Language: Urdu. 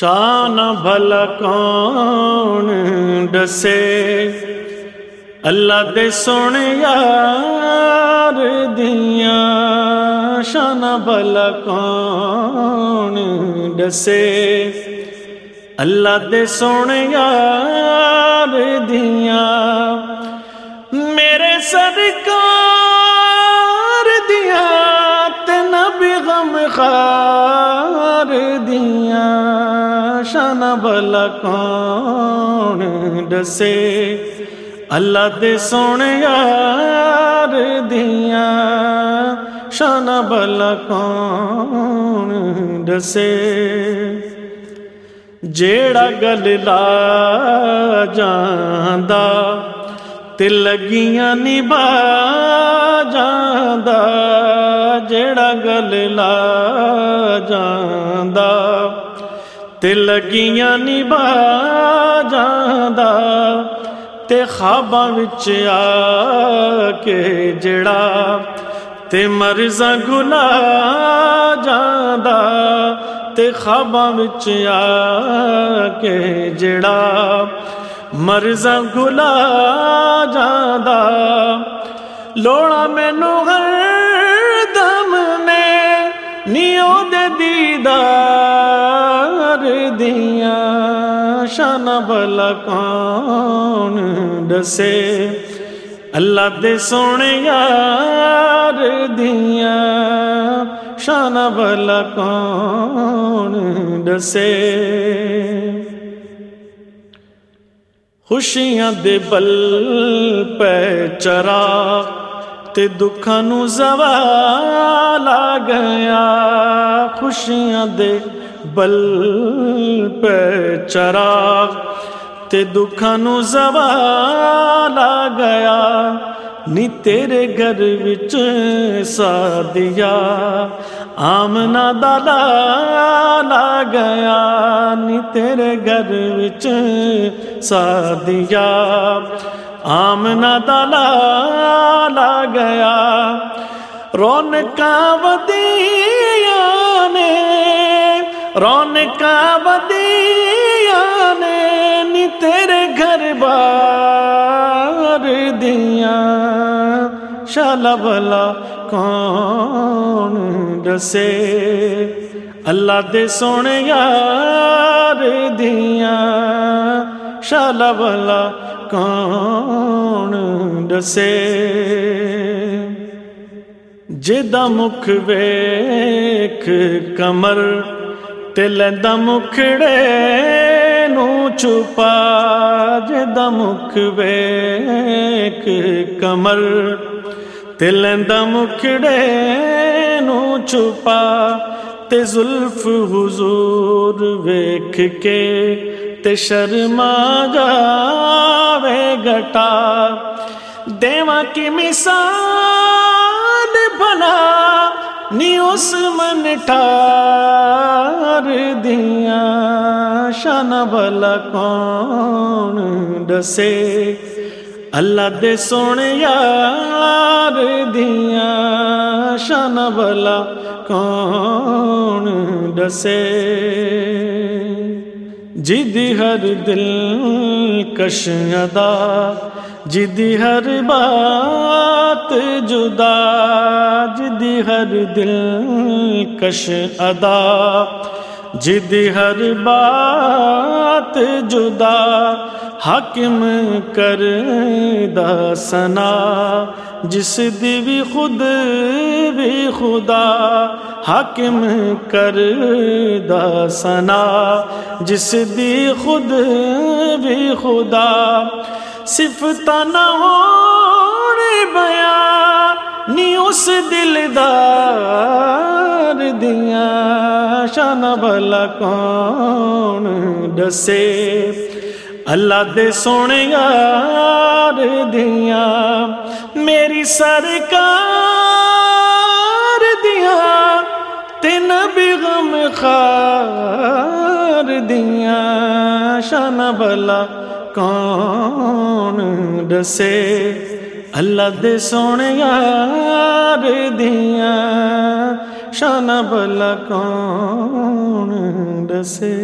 شان بھلا کون ڈسے؟ اللہ دے سونے یار دیاں، شان بھلا کون ڈسے؟ اللہ دے سونے یار دیاں، میرے سرکار دیا تین بھی غم خار دیا شان بلا کون ڈسے اللہ دے سونے یار دیا شان بلا کون ڈسے جیڑا گل لا جاندہ تے لگیاں نبا جاندا۔ جیڑا گل لا جاندا تے لگیاں نبا جاندا تے خواباں وچ آ کے جڑا تے مرزا گلا جاندا تے خواباں وچ آ کے جڑا مرزا گلا جادا لوڑا مینو ہر دم نے نیو دے دیدار دیا شان بلا کون ڈسے اللہ دے سونے یار دیا شان بلا کون ڈسے خوشیاں دے بل پہ چرا تے دکھاں نو زوال آ گیا خوشیاں دے بل پہ چرا تے دکھاں نو زوال آ گیا۔ نی تیرے گھر وچ سادیا۔ آمنا دادا لا گیا۔ نی تیرے گھر وچ سادیا۔ آمنا دادا لا گیا۔ رونقاں ودیا رونقاں ودیا نے نی تیرے گھر بار دیا۔ شالا بلا کون ڈسے اللہ دے سونے یار دیا۔ شالا بلا کون ڈسے جدا مکھ ویکھ کمر تل مکھڑے نو چھپا جدا مکھ کمر تل مکھڑے نو چھپا تے زلف حضور ویکھ کے تے شرما جاوے گٹا دیواں کی مثال نی اس من ٹار دیا شان بلا کون ڈسے اللہ دے سونے یار دیا شان بلا کون ڈسے جدی ہر دل کش ادا جدی ہر بات جدا جدی ہر دل کش ادا۔ جدی ہر بات جدا، حاکم کر دا سنا جس دی بھی خود بھی خدا حاکم کر دا سنا جس دی خود بھی خدا صفت نہ ہونے بیا، نی اس دلدار دیا شان بلا کون ڈسے اللہ دے سونے یار دیا میری سرکار دیا تین بھی غم خار دیا شان بلا کون ڈسے اللہ دے سونے یار دیا شان بلا کون دسے